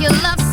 your love.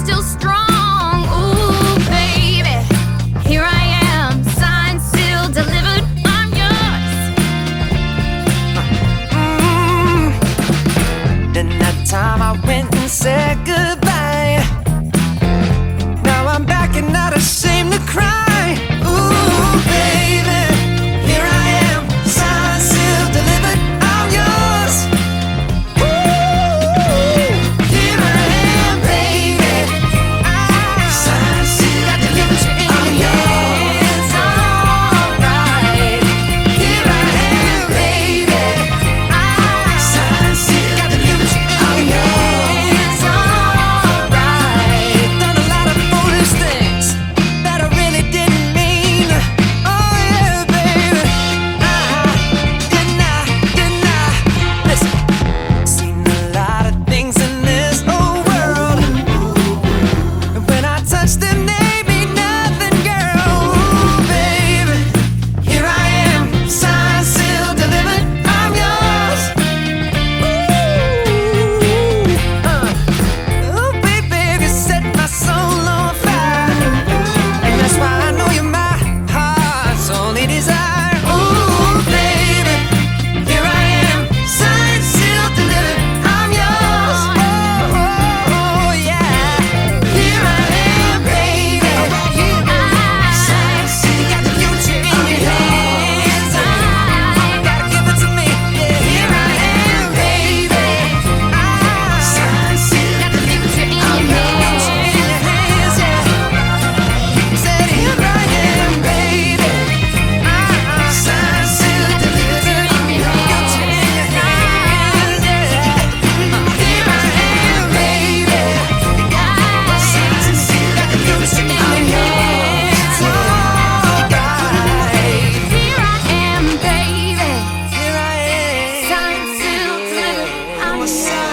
side.